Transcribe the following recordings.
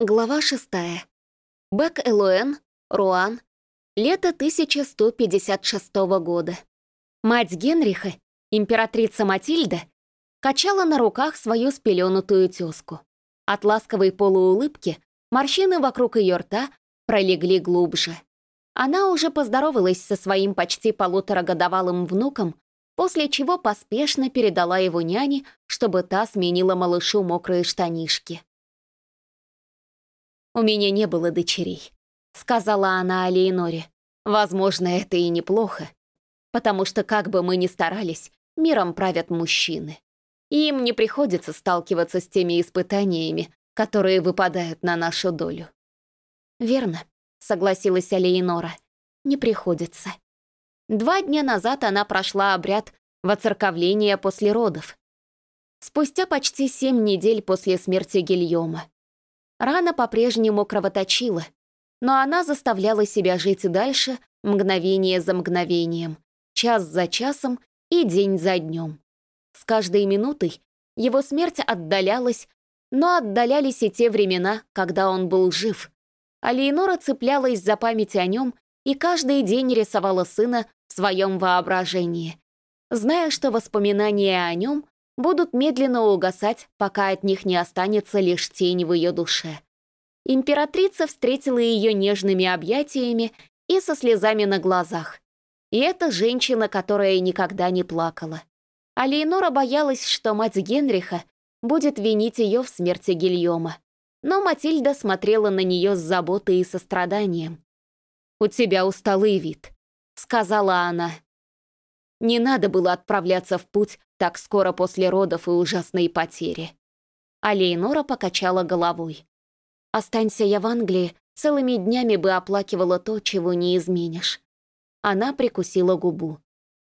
Глава шестая. Бек Элуэн, Руан, лето 1156 года. Мать Генриха, императрица Матильда, качала на руках свою спеленутую тезку. От ласковой полуулыбки морщины вокруг ее рта пролегли глубже. Она уже поздоровалась со своим почти полуторагодовалым внуком, после чего поспешно передала его няне, чтобы та сменила малышу мокрые штанишки. «У меня не было дочерей», — сказала она Алейноре. «Возможно, это и неплохо, потому что, как бы мы ни старались, миром правят мужчины. И им не приходится сталкиваться с теми испытаниями, которые выпадают на нашу долю». «Верно», — согласилась Алейнора. «Не приходится». Два дня назад она прошла обряд воцерковления после родов. Спустя почти семь недель после смерти Гильома. Рана по-прежнему кровоточила, но она заставляла себя жить дальше мгновение за мгновением, час за часом и день за днем. С каждой минутой его смерть отдалялась, но отдалялись и те времена, когда он был жив. А Лейнора цеплялась за память о нем и каждый день рисовала сына в своем воображении, зная, что воспоминания о нем будут медленно угасать, пока от них не останется лишь тень в ее душе. Императрица встретила ее нежными объятиями и со слезами на глазах. И это женщина, которая никогда не плакала. А Лейнора боялась, что мать Генриха будет винить ее в смерти Гильома. Но Матильда смотрела на нее с заботой и состраданием. «У тебя усталый вид», — сказала она. Не надо было отправляться в путь так скоро после родов и ужасной потери. А Лейнора покачала головой. «Останься я в Англии, целыми днями бы оплакивала то, чего не изменишь». Она прикусила губу.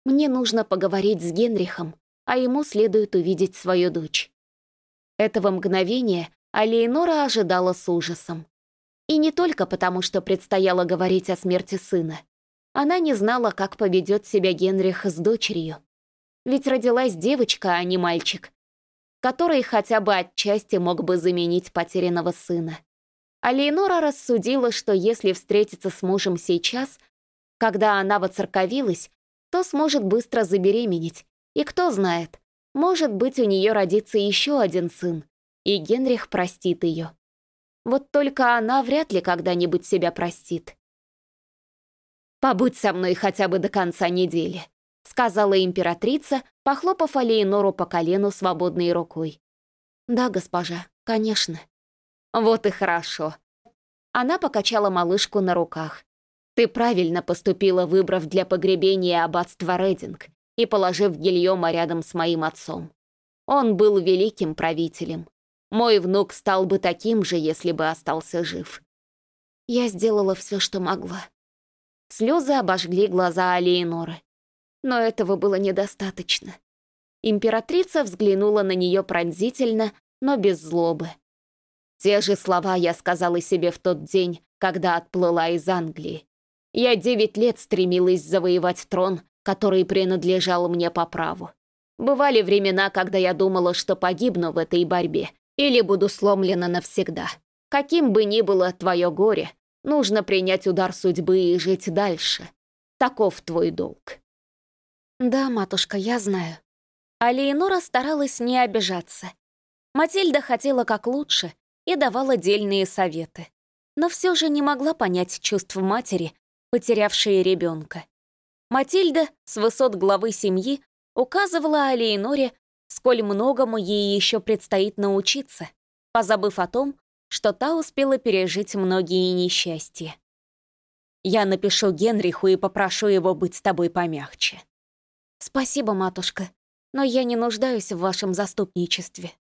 «Мне нужно поговорить с Генрихом, а ему следует увидеть свою дочь». Этого мгновения Алейнора ожидала с ужасом. И не только потому, что предстояло говорить о смерти сына. Она не знала, как поведет себя Генрих с дочерью. Ведь родилась девочка, а не мальчик, который хотя бы отчасти мог бы заменить потерянного сына. А Лейнора рассудила, что если встретиться с мужем сейчас, когда она воцерковилась, то сможет быстро забеременеть. И кто знает, может быть, у нее родится еще один сын, и Генрих простит ее. Вот только она вряд ли когда-нибудь себя простит. «Побудь со мной хотя бы до конца недели», — сказала императрица, похлопав Алейнору по колену свободной рукой. «Да, госпожа, конечно». «Вот и хорошо». Она покачала малышку на руках. «Ты правильно поступила, выбрав для погребения аббатство Рединг и положив Гильома рядом с моим отцом. Он был великим правителем. Мой внук стал бы таким же, если бы остался жив. Я сделала все, что могла. Слезы обожгли глаза Алиеноры. Но этого было недостаточно. Императрица взглянула на нее пронзительно, но без злобы. Те же слова я сказала себе в тот день, когда отплыла из Англии. Я девять лет стремилась завоевать трон, который принадлежал мне по праву. Бывали времена, когда я думала, что погибну в этой борьбе или буду сломлена навсегда. Каким бы ни было твое горе, Нужно принять удар судьбы и жить дальше. Таков твой долг». «Да, матушка, я знаю». А Леонора старалась не обижаться. Матильда хотела как лучше и давала дельные советы. Но все же не могла понять чувств матери, потерявшей ребенка. Матильда с высот главы семьи указывала Алиеноре, сколь многому ей еще предстоит научиться, позабыв о том, что та успела пережить многие несчастья. Я напишу Генриху и попрошу его быть с тобой помягче. Спасибо, матушка, но я не нуждаюсь в вашем заступничестве.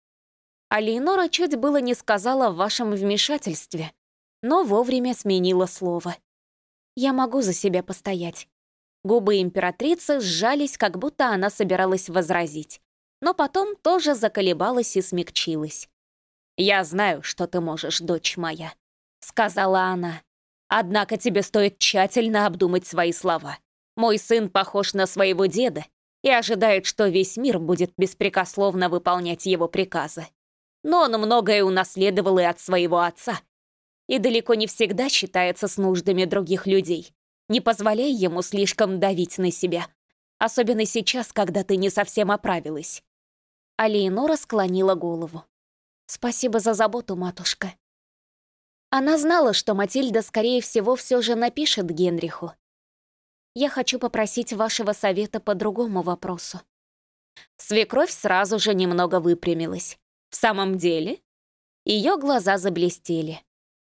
А Лейнора чуть было не сказала в вашем вмешательстве, но вовремя сменила слово. Я могу за себя постоять. Губы императрицы сжались, как будто она собиралась возразить, но потом тоже заколебалась и смягчилась. «Я знаю, что ты можешь, дочь моя», — сказала она. «Однако тебе стоит тщательно обдумать свои слова. Мой сын похож на своего деда и ожидает, что весь мир будет беспрекословно выполнять его приказы. Но он многое унаследовал и от своего отца, и далеко не всегда считается с нуждами других людей. Не позволяй ему слишком давить на себя, особенно сейчас, когда ты не совсем оправилась». А Леонора склонила голову. «Спасибо за заботу, матушка». Она знала, что Матильда, скорее всего, все же напишет Генриху. «Я хочу попросить вашего совета по другому вопросу». Свекровь сразу же немного выпрямилась. «В самом деле?» Ее глаза заблестели.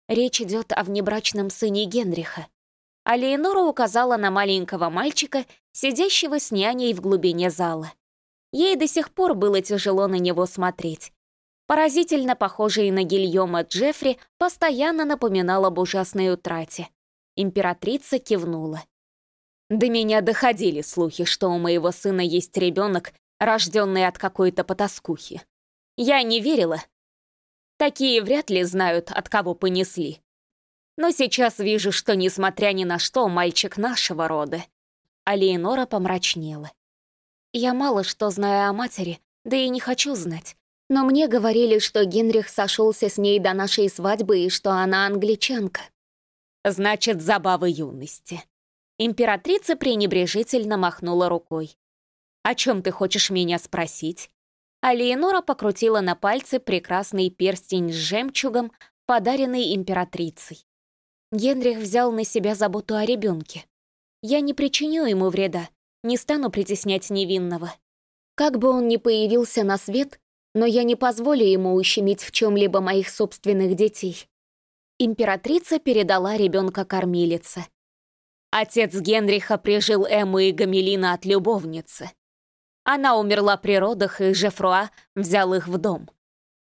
Речь идет о внебрачном сыне Генриха. А Леонора указала на маленького мальчика, сидящего с няней в глубине зала. Ей до сих пор было тяжело на него смотреть. Поразительно похожий на Гильома Джеффри постоянно напоминал об ужасной утрате. Императрица кивнула. До меня доходили слухи, что у моего сына есть ребенок, рожденный от какой-то потаскухи. Я не верила, Такие вряд ли знают, от кого понесли. Но сейчас вижу, что, несмотря ни на что, мальчик нашего рода. А Леонора помрачнела. Я мало что знаю о матери, да и не хочу знать. Но мне говорили, что Генрих сошелся с ней до нашей свадьбы и что она англичанка. Значит, забавы юности. Императрица пренебрежительно махнула рукой. «О чем ты хочешь меня спросить?» а Леонора покрутила на пальце прекрасный перстень с жемчугом, подаренный императрицей. Генрих взял на себя заботу о ребенке. Я не причиню ему вреда, не стану притеснять невинного. Как бы он ни появился на свет, но я не позволю ему ущемить в чем-либо моих собственных детей. Императрица передала ребенка кормилице. Отец Генриха прижил Эмму и Гамелина от любовницы. Она умерла при родах, и Жефруа взял их в дом.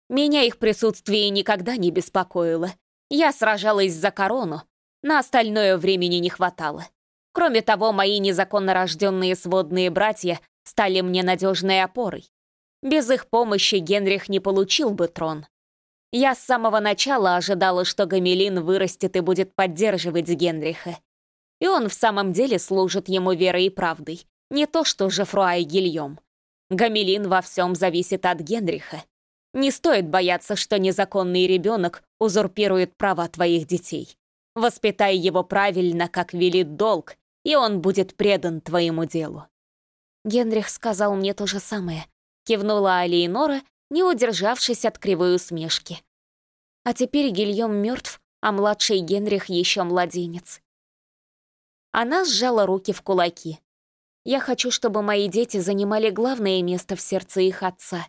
Меня их присутствие никогда не беспокоило. Я сражалась за корону, на остальное времени не хватало. Кроме того, мои незаконно рожденные сводные братья стали мне надежной опорой. Без их помощи Генрих не получил бы трон. Я с самого начала ожидала, что Гамелин вырастет и будет поддерживать Генриха. И он в самом деле служит ему верой и правдой. Не то что Жефруа и Гильем. Гамелин во всем зависит от Генриха. Не стоит бояться, что незаконный ребенок узурпирует права твоих детей. Воспитай его правильно, как велит долг, и он будет предан твоему делу. Генрих сказал мне то же самое. Кивнула Алиенора, не удержавшись от кривой усмешки. А теперь Гильем мертв, а младший Генрих еще младенец. Она сжала руки в кулаки. Я хочу, чтобы мои дети занимали главное место в сердце их отца».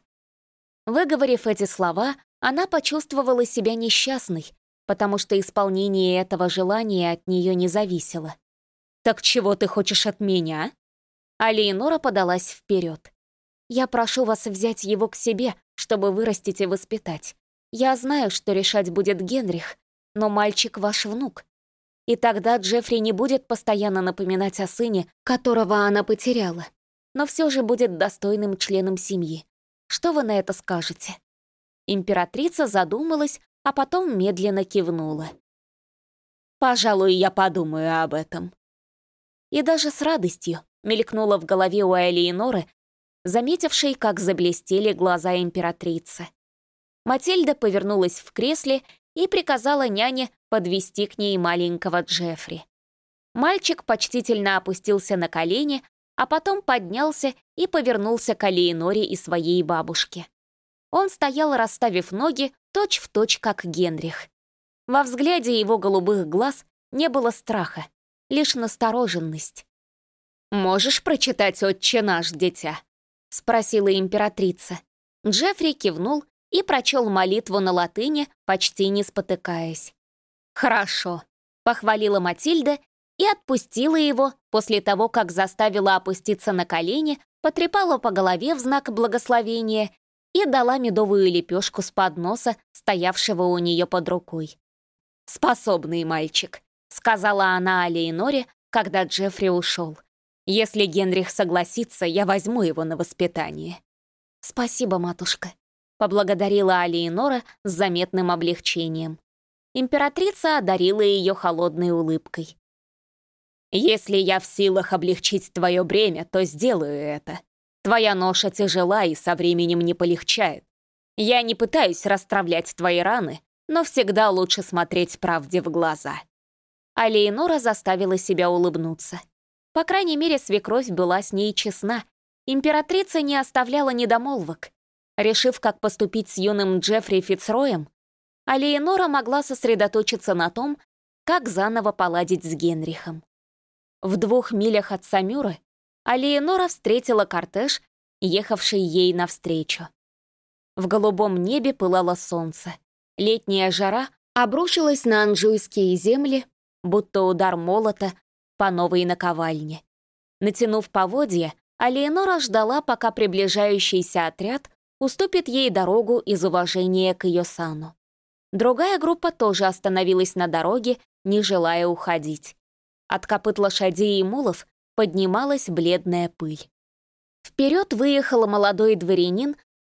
Выговорив эти слова, она почувствовала себя несчастной, потому что исполнение этого желания от нее не зависело. «Так чего ты хочешь от меня?» А Леонора подалась вперед. «Я прошу вас взять его к себе, чтобы вырастить и воспитать. Я знаю, что решать будет Генрих, но мальчик ваш внук. И тогда Джеффри не будет постоянно напоминать о сыне, которого она потеряла, но все же будет достойным членом семьи. Что вы на это скажете?» Императрица задумалась, а потом медленно кивнула. «Пожалуй, я подумаю об этом». И даже с радостью мелькнула в голове у Элеоноры, заметившей, как заблестели глаза императрицы. Матильда повернулась в кресле и приказала няне подвести к ней маленького Джеффри. Мальчик почтительно опустился на колени, а потом поднялся и повернулся к Алиеноре и своей бабушке. Он стоял, расставив ноги, точь-в-точь, точь, как Генрих. Во взгляде его голубых глаз не было страха, лишь настороженность. «Можешь прочитать «Отче наш, дитя?» — спросила императрица. Джеффри кивнул и прочел молитву на латыни, почти не спотыкаясь. «Хорошо», — похвалила Матильда и отпустила его после того, как заставила опуститься на колени, потрепала по голове в знак благословения и дала медовую лепешку с подноса, стоявшего у нее под рукой. «Способный мальчик», — сказала она Алейноре, когда Джеффри ушел. «Если Генрих согласится, я возьму его на воспитание». «Спасибо, матушка», — поблагодарила Алейнора с заметным облегчением. Императрица одарила ее холодной улыбкой. «Если я в силах облегчить твое бремя, то сделаю это. Твоя ноша тяжела и со временем не полегчает. Я не пытаюсь расстравлять твои раны, но всегда лучше смотреть правде в глаза. А Лейнора заставила себя улыбнуться. По крайней мере, свекровь была с ней честна. Императрица не оставляла недомолвок. Решив, как поступить с юным Джеффри Фицроем, Алиенора могла сосредоточиться на том, как заново поладить с Генрихом. В двух милях от Самюры Алиенора встретила кортеж, ехавший ей навстречу. В голубом небе пылало солнце. Летняя жара обрушилась на анжуйские земли, будто удар молота по новой наковальне. Натянув поводья, Алиенора ждала, пока приближающийся отряд уступит ей дорогу из уважения к ее сану. Другая группа тоже остановилась на дороге, не желая уходить. От копыт лошадей и мулов поднималась бледная пыль. Вперед выехал молодой дворянин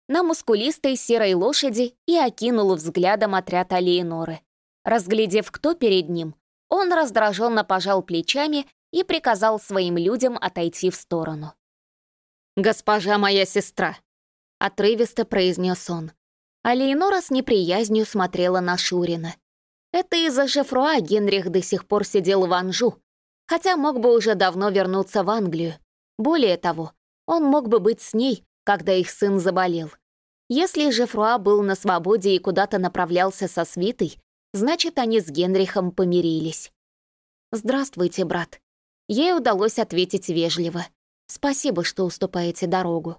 на мускулистой серой лошади и окинул взглядом отряд Алиеноры. Разглядев, кто перед ним, он раздраженно пожал плечами и приказал своим людям отойти в сторону. «Госпожа моя сестра», — отрывисто произнес он. А Лейнора с неприязнью смотрела на Шурина. Это из-за Жефруа Генрих до сих пор сидел в Анжу, хотя мог бы уже давно вернуться в Англию. Более того, он мог бы быть с ней, когда их сын заболел. Если Жефруа был на свободе и куда-то направлялся со свитой, значит, они с Генрихом помирились. «Здравствуйте, брат». Ей удалось ответить вежливо. «Спасибо, что уступаете дорогу».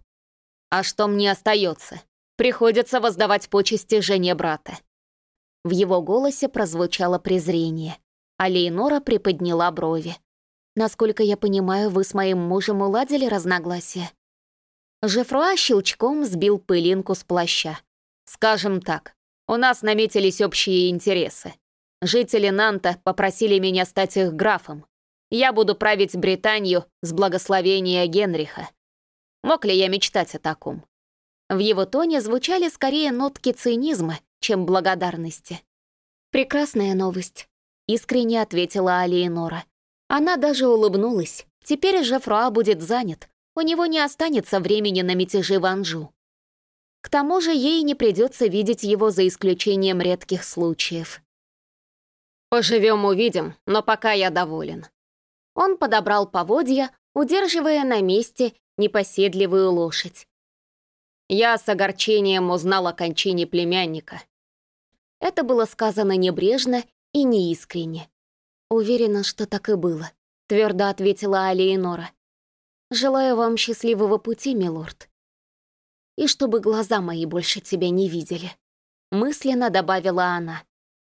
«А что мне остается? Приходится воздавать почести жене брата». В его голосе прозвучало презрение, а Лейнора приподняла брови. «Насколько я понимаю, вы с моим мужем уладили разногласия?» Жефруа щелчком сбил пылинку с плаща. «Скажем так, у нас наметились общие интересы. Жители Нанта попросили меня стать их графом. Я буду править Британию с благословения Генриха. Мог ли я мечтать о таком? В его тоне звучали скорее нотки цинизма, чем благодарности. «Прекрасная новость», — искренне ответила Алиенора. Она даже улыбнулась. Теперь же Фруа будет занят. У него не останется времени на мятежи в Анжу. К тому же ей не придется видеть его за исключением редких случаев. «Поживем, увидим, но пока я доволен». Он подобрал поводья, удерживая на месте непоседливую лошадь. Я с огорчением узнал о кончине племянника. Это было сказано небрежно и неискренне. «Уверена, что так и было», — твердо ответила Алиенора. «Желаю вам счастливого пути, милорд. И чтобы глаза мои больше тебя не видели», — мысленно добавила она.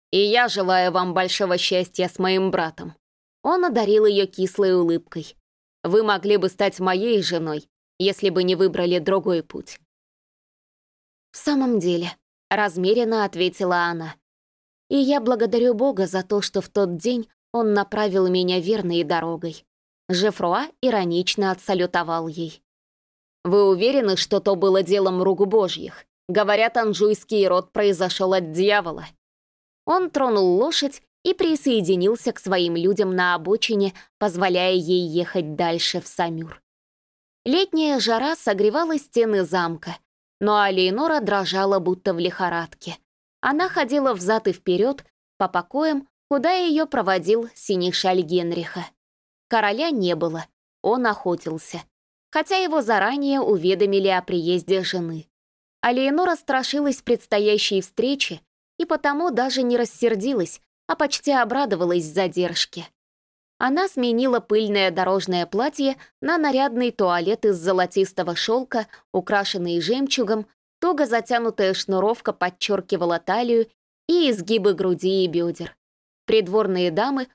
«И я желаю вам большого счастья с моим братом». Он одарил ее кислой улыбкой. «Вы могли бы стать моей женой, если бы не выбрали другой путь». «В самом деле», — размеренно ответила она. «И я благодарю Бога за то, что в тот день он направил меня верной дорогой». Жефруа иронично отсалютовал ей. «Вы уверены, что то было делом рук божьих? Говорят, анжуйский род произошел от дьявола». Он тронул лошадь и присоединился к своим людям на обочине, позволяя ей ехать дальше в Самюр. Летняя жара согревала стены замка, но Алейнора дрожала, будто в лихорадке. Она ходила взад и вперед по покоям, куда ее проводил синишаль Генриха. Короля не было, он охотился, хотя его заранее уведомили о приезде жены. Алейнора страшилась предстоящей встречи и потому даже не рассердилась, а почти обрадовалась задержке. Она сменила пыльное дорожное платье на нарядный туалет из золотистого шелка, украшенный жемчугом, туго затянутая шнуровка подчеркивала талию и изгибы груди и бедер. Придворные дамы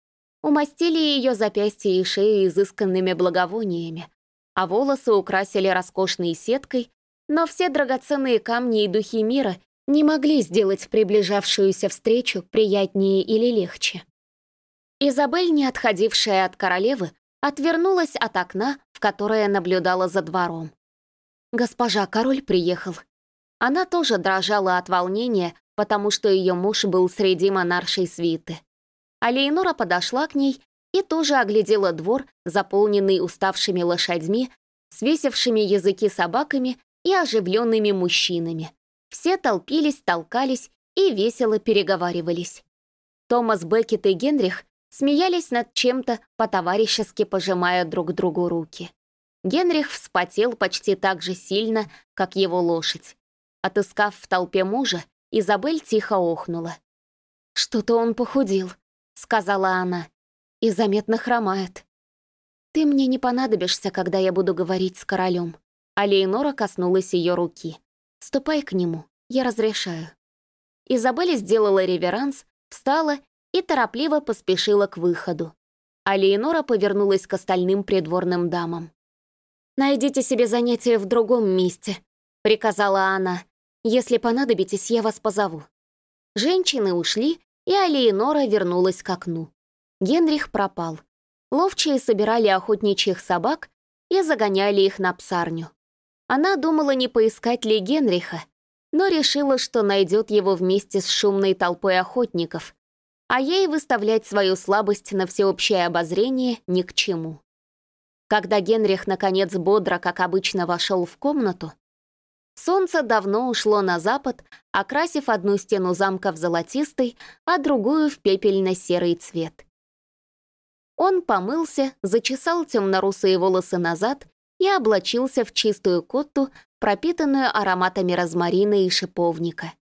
умастили ее запястья и шею изысканными благовониями, а волосы украсили роскошной сеткой, но все драгоценные камни и духи мира не могли сделать приближавшуюся встречу приятнее или легче. Изабель, не отходившая от королевы, отвернулась от окна, в которое наблюдала за двором. «Госпожа, король приехал». Она тоже дрожала от волнения, потому что ее муж был среди монаршей свиты. А Лейнора подошла к ней и тоже оглядела двор, заполненный уставшими лошадьми, свесившими языки собаками и оживленными мужчинами. Все толпились, толкались и весело переговаривались. Томас Беккет и Генрих смеялись над чем-то, по-товарищески пожимая друг другу руки. Генрих вспотел почти так же сильно, как его лошадь. Отыскав в толпе мужа, Изабель тихо охнула. «Что-то он похудел», — сказала она, — «и заметно хромает. Ты мне не понадобишься, когда я буду говорить с королем». А Лейнора коснулась ее руки. «Ступай к нему, я разрешаю». Изабель сделала реверанс, встала и торопливо поспешила к выходу. А Лейнора повернулась к остальным придворным дамам. «Найдите себе занятие в другом месте», — приказала она. «Если понадобитесь, я вас позову». Женщины ушли, и Алиенора вернулась к окну. Генрих пропал. Ловчие собирали охотничьих собак и загоняли их на псарню. Она думала, не поискать ли Генриха, но решила, что найдет его вместе с шумной толпой охотников, а ей выставлять свою слабость на всеобщее обозрение ни к чему. Когда Генрих, наконец, бодро, как обычно, вошел в комнату, солнце давно ушло на запад, окрасив одну стену замка в золотистый, а другую в пепельно-серый цвет. Он помылся, зачесал темно-русые волосы назад и облачился в чистую котту, пропитанную ароматами розмарина и шиповника.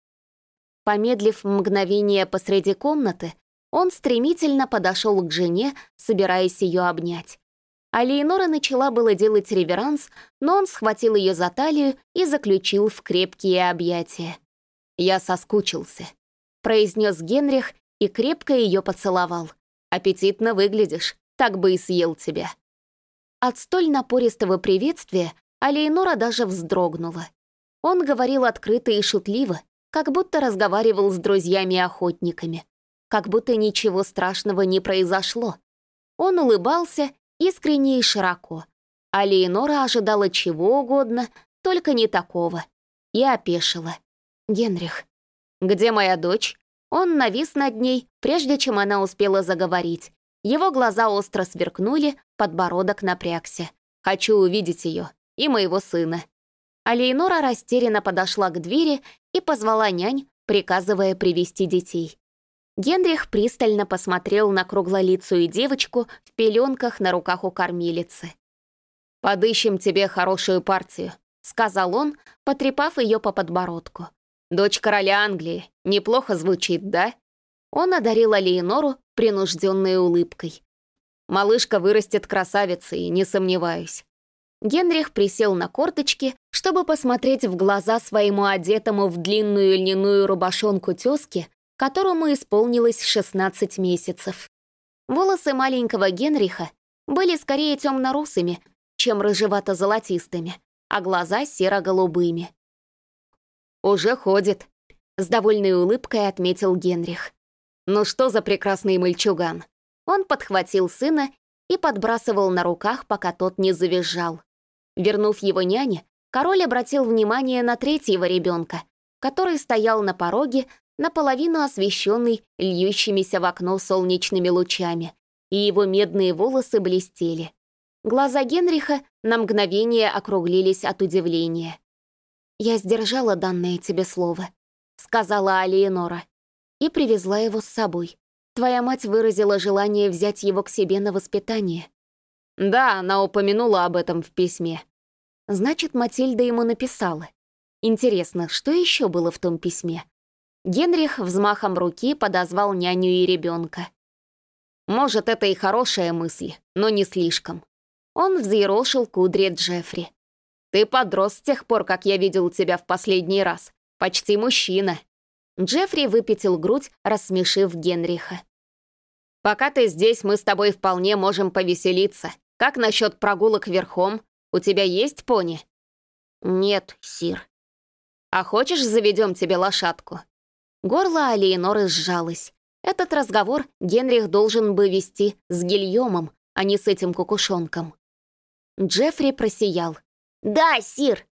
Помедлив мгновение посреди комнаты, он стремительно подошел к жене, собираясь ее обнять. А Леонора начала было делать реверанс, но он схватил ее за талию и заключил в крепкие объятия. «Я соскучился», — произнес Генрих и крепко ее поцеловал. «Аппетитно выглядишь, так бы и съел тебя». От столь напористого приветствия Алейнора даже вздрогнула. Он говорил открыто и шутливо, как будто разговаривал с друзьями-охотниками, как будто ничего страшного не произошло. Он улыбался искренне и широко, а Леонора ожидала чего угодно, только не такого, и опешила. «Генрих, где моя дочь?» Он навис над ней, прежде чем она успела заговорить, его глаза остро сверкнули, подбородок напрягся. «Хочу увидеть ее и моего сына». А Лейнора растерянно подошла к двери и позвала нянь, приказывая привести детей. Генрих пристально посмотрел на круглолицую девочку в пеленках на руках у кормилицы. «Подыщем тебе хорошую партию», — сказал он, потрепав ее по подбородку. «Дочь короля Англии. Неплохо звучит, да?» Он одарил Алиенору принужденной улыбкой. «Малышка вырастет красавицей, не сомневаюсь». Генрих присел на корточки, чтобы посмотреть в глаза своему одетому в длинную льняную рубашонку тезке, которому исполнилось 16 месяцев. Волосы маленького Генриха были скорее темно-русыми, чем рыжевато-золотистыми, а глаза серо-голубыми. «Уже ходит», — с довольной улыбкой отметил Генрих. Ну что за прекрасный мальчуган? Он подхватил сына и подбрасывал на руках, пока тот не завизжал. Вернув его няне, король обратил внимание на третьего ребенка, который стоял на пороге, наполовину освещенный льющимися в окно солнечными лучами, и его медные волосы блестели. Глаза Генриха на мгновение округлились от удивления. «Я сдержала данное тебе слово», — сказала Алиенора и привезла его с собой. Твоя мать выразила желание взять его к себе на воспитание. Да, она упомянула об этом в письме. Значит, Матильда ему написала. Интересно, что еще было в том письме? Генрих взмахом руки подозвал няню и ребенка. Может, это и хорошая мысль, но не слишком. Он взъерошил кудри Джеффри. «Ты подрос с тех пор, как я видел тебя в последний раз. Почти мужчина. Джеффри выпятил грудь, рассмешив Генриха. «Пока ты здесь, мы с тобой вполне можем повеселиться. Как насчет прогулок верхом? У тебя есть пони?» «Нет, сир». «А хочешь, заведем тебе лошадку?» Горло Алиеноры сжалось. Этот разговор Генрих должен бы вести с Гильомом, а не с этим кукушонком. Джеффри просиял. «Да, сир!»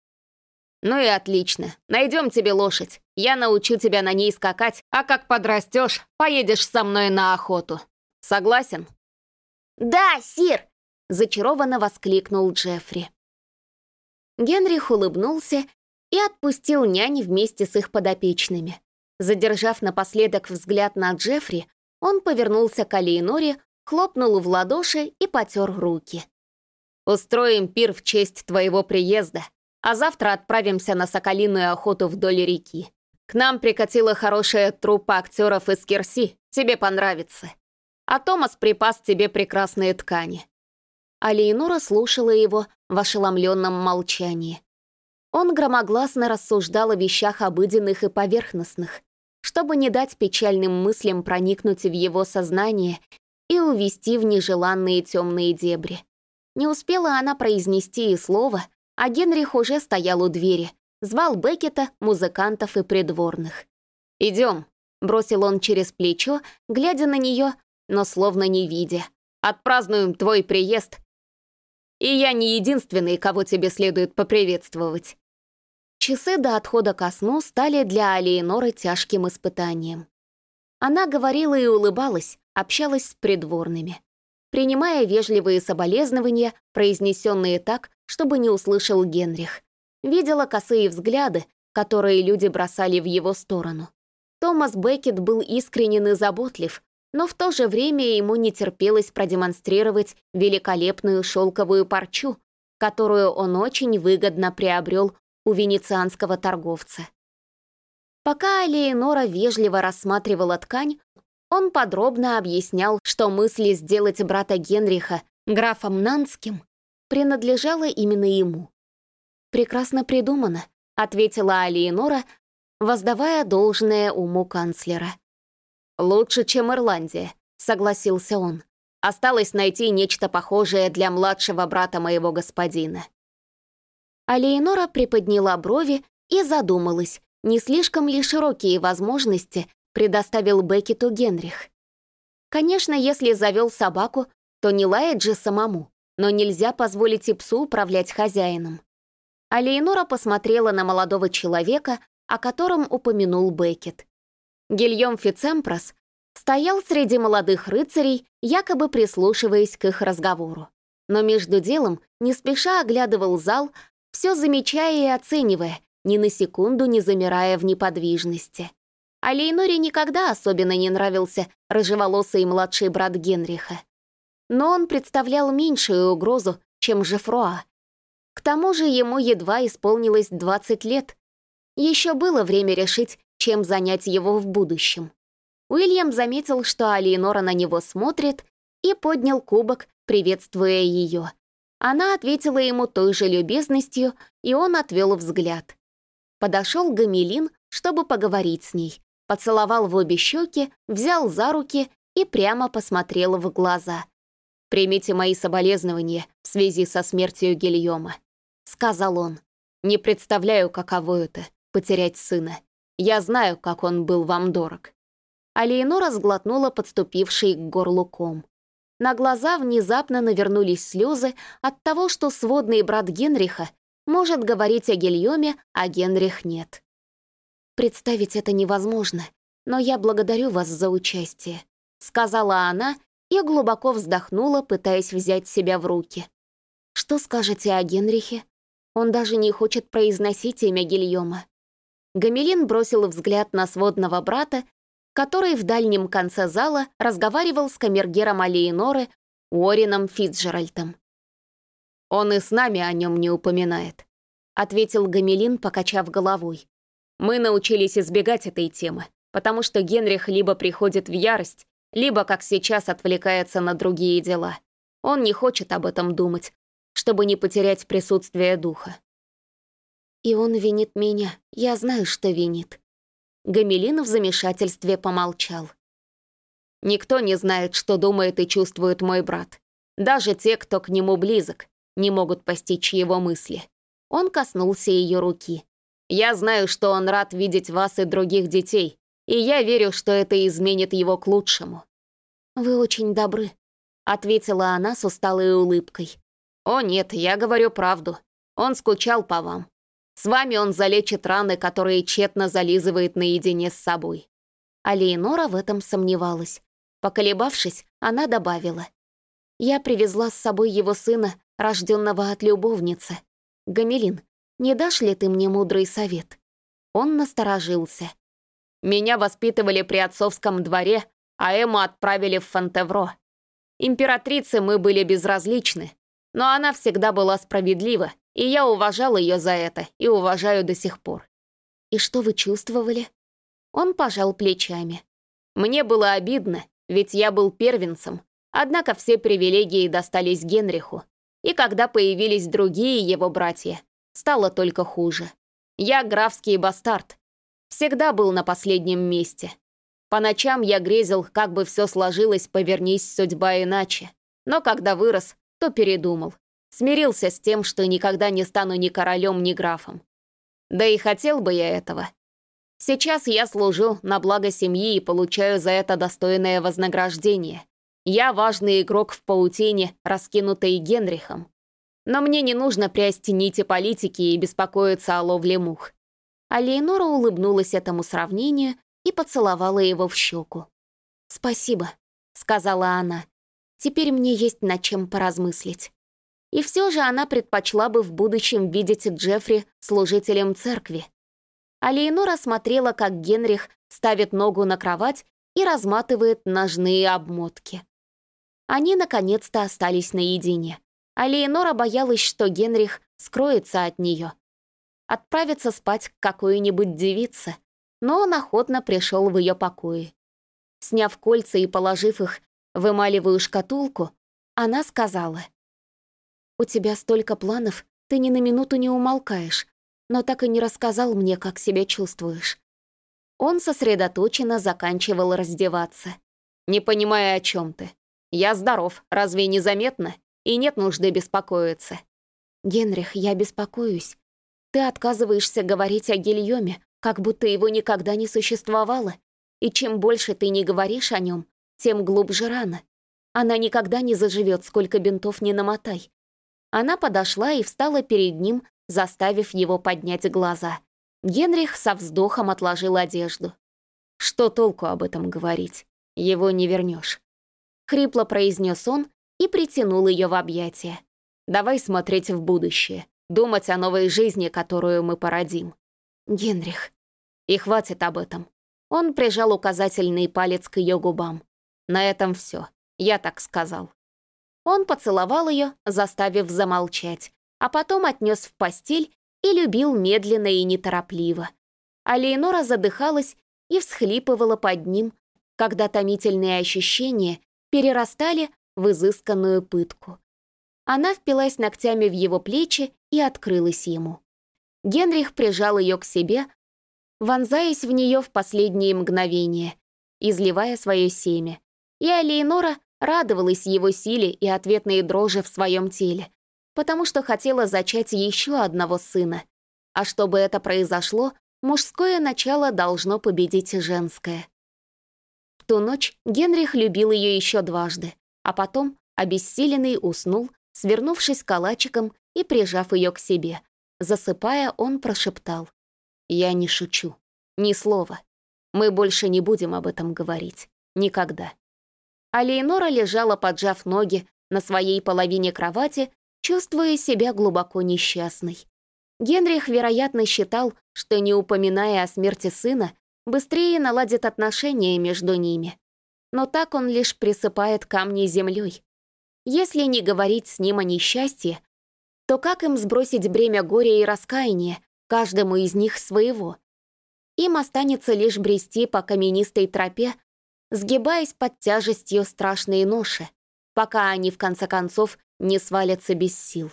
«Ну и отлично. Найдем тебе лошадь. Я научу тебя на ней скакать, а как подрастешь, поедешь со мной на охоту. Согласен?» «Да, сир!» — зачарованно воскликнул Джеффри. Генрих улыбнулся и отпустил нянь вместе с их подопечными. Задержав напоследок взгляд на Джеффри, он повернулся к Алиеноре, хлопнул в ладоши и потер руки. «Устроим пир в честь твоего приезда, а завтра отправимся на соколиную охоту вдоль реки. К нам прикатила хорошая труппа актеров из Керси, тебе понравится. А Томас припас тебе прекрасные ткани». Алиенора слушала его в ошеломленном молчании. Он громогласно рассуждал о вещах обыденных и поверхностных, чтобы не дать печальным мыслям проникнуть в его сознание и увести в нежеланные темные дебри. Не успела она произнести и слова, а Генрих уже стоял у двери, звал Беккета, музыкантов и придворных. «Идем», — бросил он через плечо, глядя на нее, но словно не видя. «Отпразднуем твой приезд. И я не единственный, кого тебе следует поприветствовать». Часы до отхода ко сну стали для Алиеноры тяжким испытанием. Она говорила и улыбалась, общалась с придворными, принимая вежливые соболезнования, произнесенные так, чтобы не услышал Генрих. Видела косые взгляды, которые люди бросали в его сторону. Томас Беккет был искренен и заботлив, но в то же время ему не терпелось продемонстрировать великолепную шелковую парчу, которую он очень выгодно приобрел у венецианского торговца. Пока Алеонора вежливо рассматривала ткань, он подробно объяснял, что мысли сделать брата Генриха графом Нанским принадлежало именно ему. «Прекрасно придумано», — ответила Алиенора, воздавая должное уму канцлера. «Лучше, чем Ирландия», — согласился он. «Осталось найти нечто похожее для младшего брата моего господина». А приподняла брови и задумалась, не слишком ли широкие возможности предоставил Беккету Генрих. Конечно, если завел собаку, то не лает же самому, но нельзя позволить и псу управлять хозяином. А посмотрела на молодого человека, о котором упомянул Беккет. Гильем Фицемпрос стоял среди молодых рыцарей, якобы прислушиваясь к их разговору. Но между делом не спеша оглядывал зал, все замечая и оценивая, ни на секунду не замирая в неподвижности. А Лейноре никогда особенно не нравился рыжеволосый младший брат Генриха. Но он представлял меньшую угрозу, чем Жефруа. К тому же ему едва исполнилось 20 лет. Еще было время решить, чем занять его в будущем. Уильям заметил, что Алиенора на него смотрит, и поднял кубок, приветствуя ее. Она ответила ему той же любезностью, и он отвел взгляд. Подошел Гамелин, чтобы поговорить с ней, поцеловал в обе щеки, взял за руки и прямо посмотрел в глаза. «Примите мои соболезнования в связи со смертью Гильома», — сказал он. «Не представляю, каково это — потерять сына. Я знаю, как он был вам дорог». А Леонора сглотнула подступивший к горлу ком. На глаза внезапно навернулись слезы от того, что сводный брат Генриха может говорить о Гильоме, а Генрих нет. «Представить это невозможно, но я благодарю вас за участие», сказала она и глубоко вздохнула, пытаясь взять себя в руки. «Что скажете о Генрихе? Он даже не хочет произносить имя Гильома». Гамелин бросил взгляд на сводного брата который в дальнем конце зала разговаривал с камергером Алиеноры Уорреном Фитджеральдом. «Он и с нами о нем не упоминает», — ответил Гамелин, покачав головой. «Мы научились избегать этой темы, потому что Генрих либо приходит в ярость, либо, как сейчас, отвлекается на другие дела. Он не хочет об этом думать, чтобы не потерять присутствие духа. И он винит меня, я знаю, что винит. Гамелин в замешательстве помолчал. «Никто не знает, что думает и чувствует мой брат. Даже те, кто к нему близок, не могут постичь его мысли». Он коснулся ее руки. «Я знаю, что он рад видеть вас и других детей, и я верю, что это изменит его к лучшему». «Вы очень добры», — ответила она с усталой улыбкой. «О нет, я говорю правду. Он скучал по вам. С вами он залечит раны, которые тщетно зализывает наедине с собой». А Леонора в этом сомневалась. Поколебавшись, она добавила. «Я привезла с собой его сына, рожденного от любовницы. Гамелин, не дашь ли ты мне мудрый совет?» Он насторожился. Меня воспитывали при отцовском дворе, а Эму отправили в Фонтевро. Императрице мы были безразличны, но она всегда была справедлива, и я уважал ее за это и уважаю до сих пор. И что вы чувствовали? Он пожал плечами. Мне было обидно, ведь я был первенцем, однако все привилегии достались Генриху, и когда появились другие его братья, стало только хуже. Я графский бастард, всегда был на последнем месте. По ночам я грезил, как бы все сложилось, повернись судьба иначе. Но когда вырос, то передумал. Смирился с тем, что никогда не стану ни королем, ни графом. Да и хотел бы я этого. Сейчас я служу на благо семьи и получаю за это достойное вознаграждение. Я важный игрок в паутине, раскинутой Генрихом. Но мне не нужно прясть нити политики и беспокоиться о ловле мух. А улыбнулась этому сравнению и поцеловала его в щеку. «Спасибо», — сказала она. «Теперь мне есть над чем поразмыслить». И все же она предпочла бы в будущем видеть Джеффри служителем церкви. А Леонора смотрела, как Генрих ставит ногу на кровать и разматывает ножные обмотки. Они наконец-то остались наедине. А Леонора боялась, что Генрих скроется от нее, отправиться спать к какой-нибудь девице, но он охотно пришел в ее покои. Сняв кольца и положив их в шкатулку, она сказала, «У тебя столько планов, ты ни на минуту не умолкаешь, но так и не рассказал мне, как себя чувствуешь». Он сосредоточенно заканчивал раздеваться. «Не понимая, о чем ты. Я здоров, разве не заметно? И нет нужды беспокоиться». «Генрих, я беспокоюсь. Ты отказываешься говорить о Гильоме, как будто его никогда не существовало. И чем больше ты не говоришь о нем, тем глубже рана. Она никогда не заживет, сколько бинтов не намотай. Она подошла и встала перед ним, заставив его поднять глаза. Генрих со вздохом отложил одежду. «Что толку об этом говорить? Его не вернешь. Хрипло произнес он и притянул ее в объятия. «Давай смотреть в будущее думать о новой жизни, которую мы породим. Генрих. И хватит об этом. Он прижал указательный палец к ее губам. На этом все. Я так сказал. Он поцеловал ее, заставив замолчать, а потом отнес в постель и любил медленно и неторопливо. А Леонора задыхалась и всхлипывала под ним, когда томительные ощущения перерастали в изысканную пытку. Она впилась ногтями в его плечи и открылась ему. Генрих прижал ее к себе, вонзаясь в нее в последние мгновения, изливая свое семя. И Алиенора радовалась его силе и ответной дрожи в своем теле, потому что хотела зачать еще одного сына. А чтобы это произошло, мужское начало должно победить женское. В ту ночь Генрих любил ее еще дважды, а потом, обессиленный, уснул, свернувшись калачиком и прижав ее к себе. Засыпая, он прошептал. «Я не шучу. Ни слова. Мы больше не будем об этом говорить. Никогда». А Лейнора лежала, поджав ноги, на своей половине кровати, чувствуя себя глубоко несчастной. Генрих, вероятно, считал, что, не упоминая о смерти сына, быстрее наладит отношения между ними. Но так он лишь присыпает камни землей, если не говорить с ним о несчастье, то как им сбросить бремя горя и раскаяния, каждому из них своего? Им останется лишь брести по каменистой тропе, сгибаясь под тяжестью страшной ноши, пока они в конце концов не свалятся без сил.